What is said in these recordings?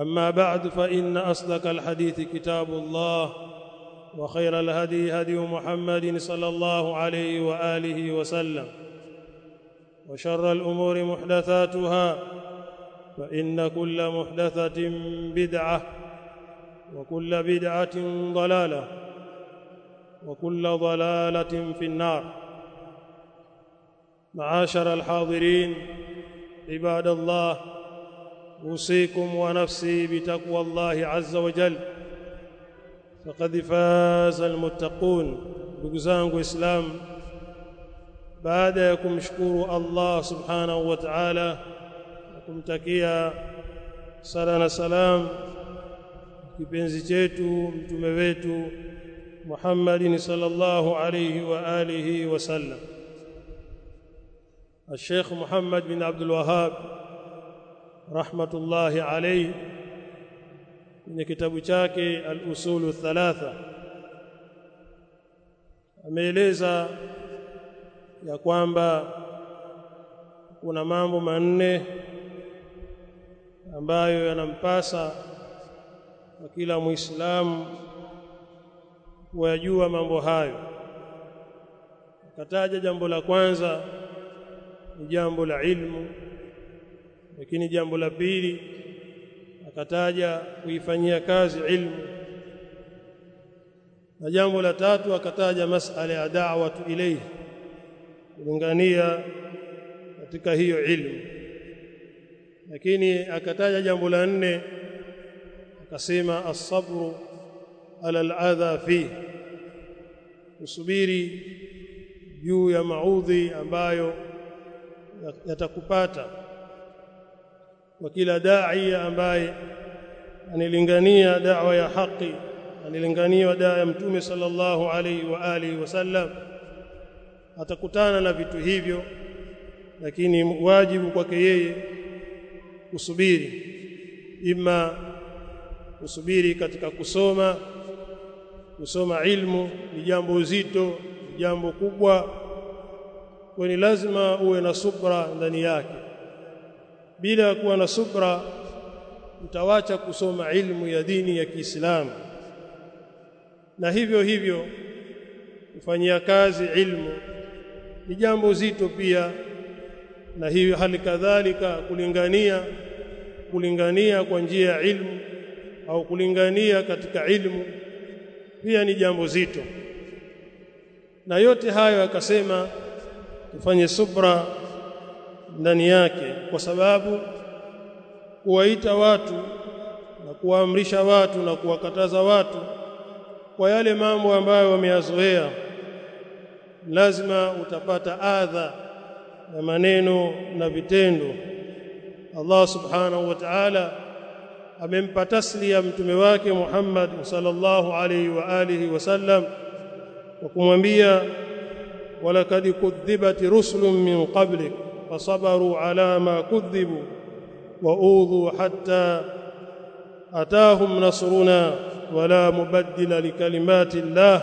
أما بعد فإن أصدق الحديث كتاب الله وخير الهدي هدي محمد صلى الله عليه وآله وسلم وشر الأمور محدثاتها فإن كل محدثة بدعة وكل بدعة ضلالة وكل ضلالة في النار. معاشر الحاضرين عباد الله أوصيكم ونفسي بتقوى الله عز وجل. فقد فاز المتقون. بغزانو إسلام. بعد انكم تشكروا الله سبحانه وتعالى. لكم تكيا. سلام سلام. kipenzi chetu mtume wetu Muhammad sallallahu alayhi wa alihi wa sallam Sheikh Muhammad bin Abdul rahmatullahi alayhi. Kwenye kitabu chake al-usulu thalatha ameeleza ya kwamba kuna mambo manne ambayo yanampasa kwa kila muislamu kuyajua mambo hayo. Kataja jambo la kwanza ni jambo la ilmu lakini jambo la pili akataja kuifanyia kazi ilmu. Na jambo la tatu akataja masala ya da'watu ilayhi kulingania katika hiyo ilmu. Lakini akataja jambo la nne akasema as-sabru ala al-adha fi usubiri juu ya maudhi ambayo yatakupata kwa kila dai ambaye anilingania da'wa ya haki anilingania dawa ya mtume sallallahu alaihi wa alihi wasallam atakutana na vitu hivyo lakini wajibu kwake yeye kusubiri ima kusubiri katika kusoma kusoma ilmu ni jambo zito ni jambo kubwa kwa ni lazima uwe na subra ndani yake bila kuwa na subra mtawacha kusoma ilmu ya dini ya Kiislamu. Na hivyo hivyo kufanyia kazi ilmu ni jambo zito pia. Na hivyo hali kadhalika kulingania kulingania kwa njia ya ilmu au kulingania katika ilmu pia ni jambo zito. Na yote hayo akasema tufanye subra ndani yake kwa sababu kuwaita watu na kuwaamrisha watu na kuwakataza watu kwa yale mambo ambayo wameyazoea lazima utapata adha na maneno na vitendo. Allah subhanahu wa ta'ala amempa taslia mtume wake Muhammad sallallahu alayhi wa alihi wasallam kwa kumwambia walakad kudhibati rusulun min qablik fasabaru ala ma kudhibu واوذوا حتى اتاهم نصرنا ولا مبدل لكلمات الله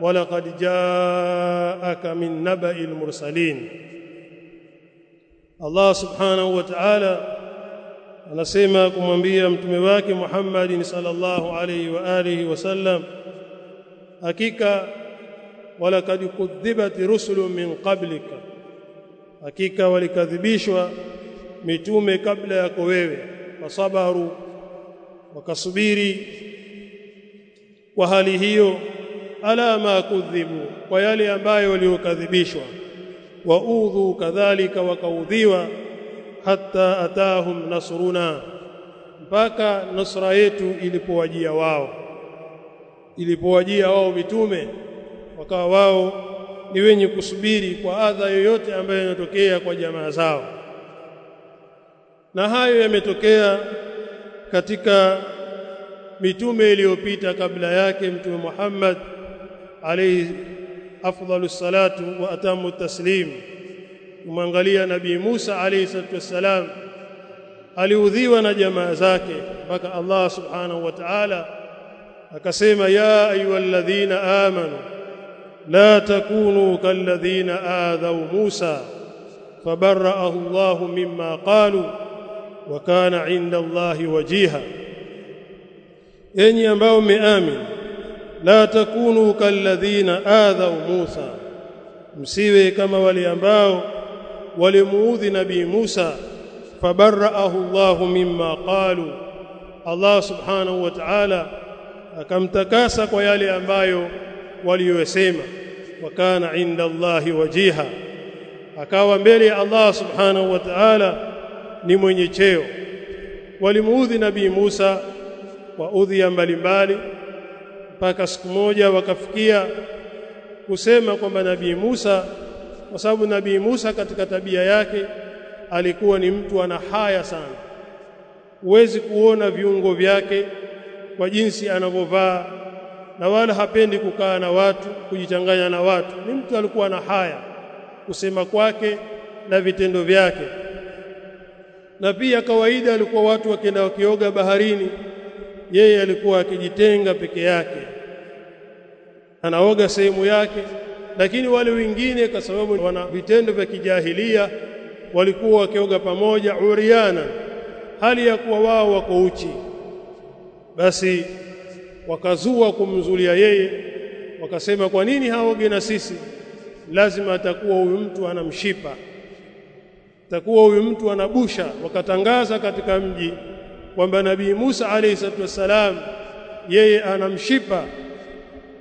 ولقد جاءك من نبأ المرسلين Allah subhanahu wa ta'ala anasema kumwambia mtume wake Muhammad sallallahu alayhi wa alihi wasallam hakika walakad kudhibat rusulun min qablika hakika walikadhibishwa mitume kabla yako wewe wasabaru wakasubiri kwa hali hiyo ala ma kudhibu kwa yale ambayo waliokadhibishwa. Waudhu kadhalika wakaudhiwa hatta atahum nasruna mpaka nusra yetu ilipowajia wao. Ilipowajia wao mitume wakawa wao ni wenye kusubiri kwa adha yoyote ambayo inatokea kwa jamaa zao. Na hayo yametokea katika mitume iliyopita kabla yake mtume Muhammad alayhi afdalu salatu wa atamu taslim. Kumwangalia nabii Musa alayhi salatu wassalam aliudhiwa na jamaa zake mpaka Allah subhanahu wa ta'ala akasema ya ayyuhalladhina amanu takunu kalladhina adhaw Musa fabarra'ahu Allah mimma qalu wa kana 'inda Allah wajiha enyi ambao mmeamini la takunu kalladhina adhaw Musa msiwe kama wale ambao walimuudhi nabii Musa fabarra'ahu Allah mimma qalu Allah subhanahu wa ta'ala akamtakasa kwa yale ambayo waliyosema wakana inda Allahi wajiha. Akawa mbele ya Allah subhanahu wa ta'ala ni mwenye cheo. Walimuudhi nabii Musa kwa udhia mbalimbali mpaka siku moja wakafikia kusema kwamba nabii Musa kwa sababu nabii Musa katika tabia yake alikuwa ni mtu ana haya sana. Huwezi kuona viungo vyake kwa jinsi anavyovaa na wala hapendi kukaa na watu kujichanganya na watu. Ni mtu alikuwa na haya kusema kwake na vitendo vyake. Na pia kawaida alikuwa watu wakienda wakioga baharini yeye alikuwa akijitenga peke yake. Anaoga sehemu yake lakini wale wengine kwa sababu wana vitendo vya kijahilia walikuwa wakioga pamoja uriana. Hali ya kuwa wao wako uchi. Basi wakazua kumzulia yeye wakasema kwa nini haoge na sisi? Lazima atakuwa huyu mtu anamshipa. Atakuwa huyu mtu anabusha wakatangaza katika mji kwamba nabii Musa alayhi salatu wassalam yeye anamshipa.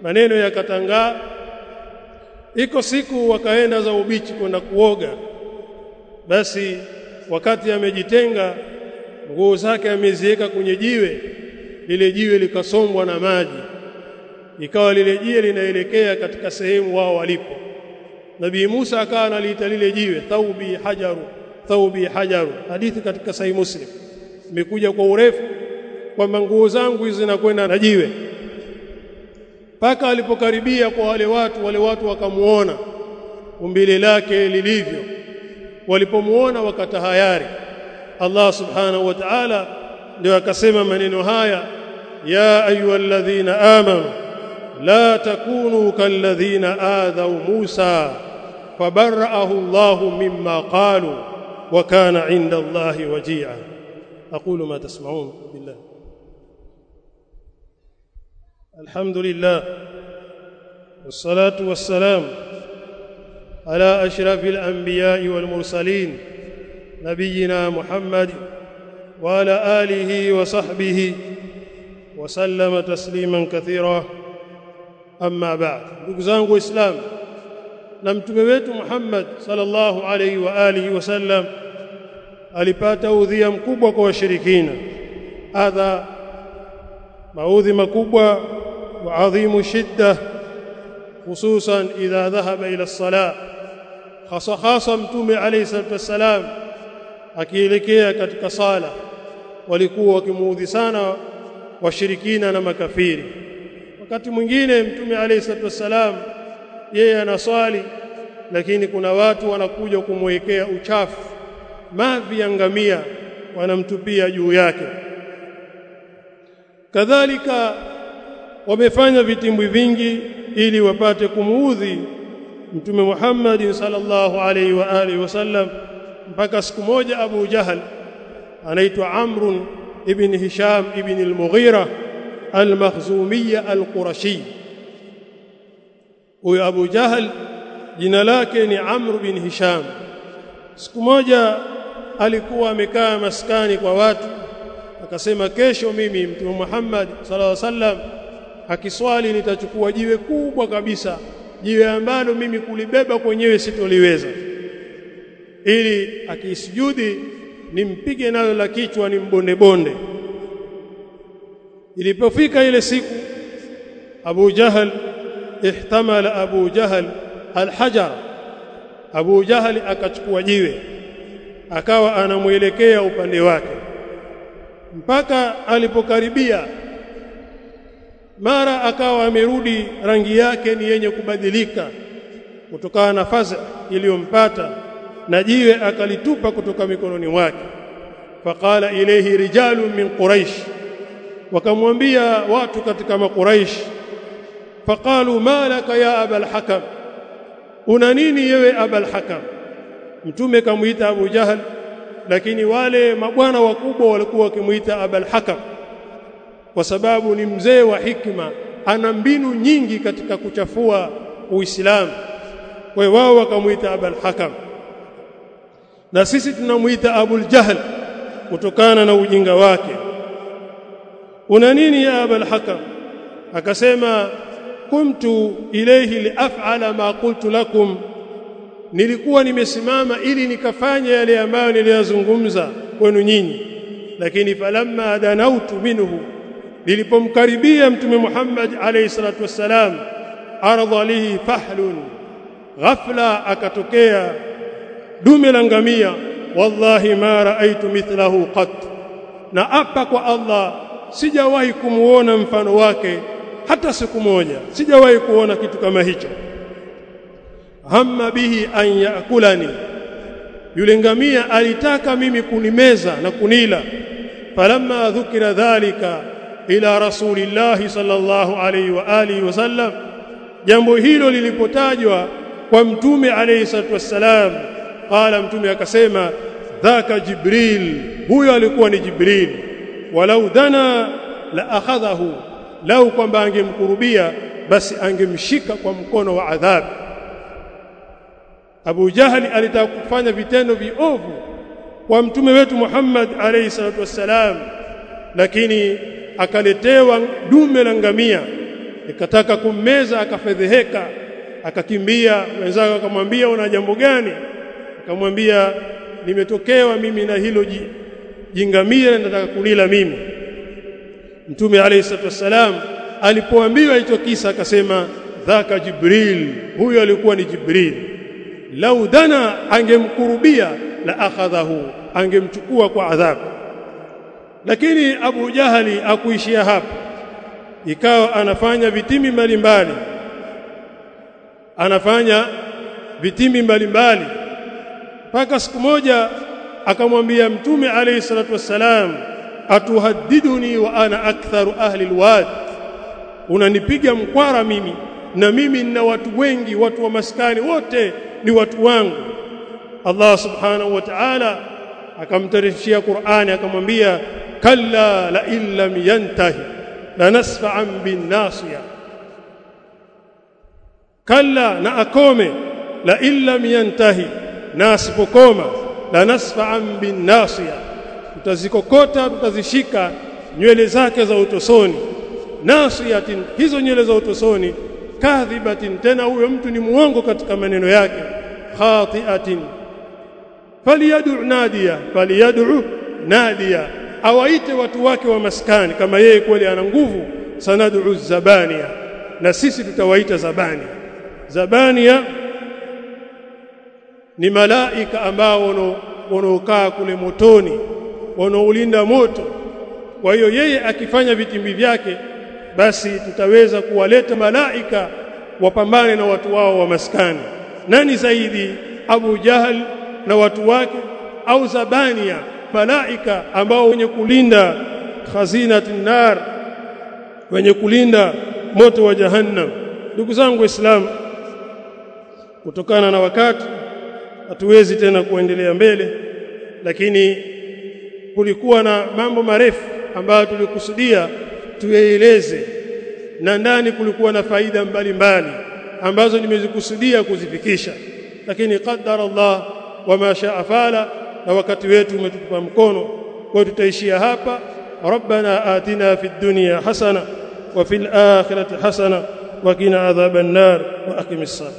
Maneno yakatangaa. Iko siku wakaenda za ubichi kwenda kuoga. Basi wakati amejitenga nguo zake ameziweka kwenye jiwe lile jiwe likasombwa na maji ikawa lile jiwe linaelekea katika sehemu wao walipo. Nabii Musa akawa analiita lile jiwe thaubi hajaru thaubi hajaru. Hadithi katika sahih Muslim. Imekuja kwa urefu kwamba nguo zangu hizi zinakwenda na jiwe. Mpaka alipokaribia kwa wale watu wale watu wakamuona umbile lake lilivyo. Walipomuona wakatahayari. Allah subhanahu wa ta'ala ndio akasema maneno haya يا أيها الذين آمنوا لا تكونوا كالذين آذوا موسى فبرأه الله مما قالوا وكان عند الله وجيعا. أقول ما تسمعون بالله. الحمد لله والصلاة والسلام على أشرف الأنبياء والمرسلين نبينا محمد وعلى آله وصحبه وسلم تسليما كثيرا أما بعد نقزانه إسلام لم تمويت محمد صلى الله عليه وآله وسلم alipata udhia mkubwa kwa washirikina adha maudhi makubwa wa adhimu shidda hususan idha dhahaba ila as-salah hasa hasa mtume alayhi salatu wassalam akielekea katika sala walikuwa wakimuudhi sana washirikina na makafiri. Wakati mwingine mtume alayhi salatu wasalam yeye anaswali lakini kuna watu wanakuja kumwekea uchafu. Mavi ya ngamia wanamtupia juu yake. Kadhalika wamefanya vitimbwi vingi ili wapate kumuudhi mtume Muhammad sallallahu alaihi wa alihi wasallam. Mpaka siku moja Abu Jahal anaitwa Amr ibn هشام ابن المغيرة المخزومي جهل huyo Abu Jahal jina lake ni Amr bin Hisham. Siku moja alikuwa amekaa maskani kwa watu akasema kesho mimi mtume Muhammad sallallahu wasallam akiswali nitachukua jiwe kubwa kabisa jiwe ambalo mimi kulibeba kwenyewe sitoliweza ili akisujudi nimpige nayo la kichwa nimbonde bonde ilipofika ile siku Abu Jahal ihtamala Abu Jahal alhajar. Abu Jahal akachukua jiwe akawa anamuelekea upande wake. Mpaka alipokaribia mara akawa amerudi rangi yake ni yenye kubadilika kutokana na faza iliyompata na jiwe akalitupa kutoka mikononi mwake. Faqala ilayhi rijalu min quraish wakamwambia watu katika makuraish faqalu malaka ya abal hakam una nini yewe abal hakam mtume kamuita abu jahal lakini wale mabwana wakubwa walikuwa wakimuita abal hakam kwa sababu ni mzee wa hikma ana mbinu nyingi katika kuchafua uislamu. Kwa wao wakamuita abal hakam na sisi tunamuita abul jahl kutokana na ujinga wake. Una nini ya abul hakam? Akasema kumtu ilayhi liaf'ala ma qultu lakum. Nilikuwa nimesimama ili nikafanya yale ambayo niliyazungumza kwenu nyinyi. Lakini falamma danautu minhu nilipomkaribia mtume Muhammad alayhi salatu wassalam aradha lihi fahlun ghafla akatokea dume la ngamia wallahi ma raaitu mithlahu qat. Na apa kwa Allah sijawahi kumuona mfano wake hata siku moja. Sijawahi kuona kitu kama hicho. Hamma bihi an yakulani yule ngamia alitaka mimi kunimeza na kunila. Falamma dhukira dhalika ila rasulillahi sallallahu alayhi wa alihi wasallam jambo hilo lilipotajwa kwa mtume alayhi salatu wassalam qala mtume akasema dhaka jibril huyo alikuwa ni jibril. Walau dhana la akhadhahu lau kwamba angemkurubia basi angemshika kwa mkono wa adhabu. Abu Jahali alitaka kufanya vitendo viovu kwa mtume wetu Muhammad alayhi salatu wassalam lakini akaletewa dume la ngamia ikataka kummeza akafedheheka akakimbia. Wenzake akamwambia una jambo gani akamwambia nimetokewa mimi na hilo jingamia nataka kulila mimi. Mtume alayhi salatu wasalam alipoambiwa hicho kisa akasema dhaka jibril huyo alikuwa ni jibril. Lau dana angemkurubia la akhadhahu angemchukua kwa adhabu. Lakini Abu Jahali akuishia hapo. Ikawa anafanya vitimi mbalimbali anafanya vitimi mbalimbali mpaka siku moja akamwambia mtume alayhi salatu wassalam atuhaddiduni wa ana aktharu ahli alwad unanipiga mkwara mimi na mimi nina watu wengi watu wa maskani wote ni watu wangu. Allah subhanahu wa ta'ala akamtarishia Qur'ani akamwambia kalla la illam yantahi lanasfa'an bin nasiya. Kalla na akome la illam yantahi na asipokoma lanasfa'an bin nasiya. Tutazikokota tutazishika nywele zake za utosoni. Nasiyatin hizo nywele za utosoni. Kadhibatin tena huyo mtu ni muongo katika maneno yake. Khati'atin faliyad'u nadiya faliyad'u nadiya. Awaite watu wake wa maskani kama yeye kweli ana nguvu sanad'u zabania na sisi tutawaita zabania zabania ni malaika ambao wanaokaa kule motoni wanaolinda moto. Kwa hiyo yeye akifanya vitimbi vyake basi tutaweza kuwaleta malaika wapambane na watu wao wa maskani. Nani zaidi? Abu Jahal na watu wake au Zabania malaika ambao wenye kulinda khazinatun nar wenye kulinda moto wa jahannam. Ndugu zangu waislamu kutokana na wakati hatuwezi tena kuendelea mbele lakini kulikuwa na mambo marefu ambayo tulikusudia tuyaeleze na ndani kulikuwa na faida mbalimbali ambazo nimezikusudia kuzifikisha lakini qaddara Allah wama shaa fala na wakati wetu umetupa mkono kwa tutaishia hapa ربنا آتنا في الدنيا حسنة وفي الآخرة حسنة وقنا عذاب النار وأقم الصلاة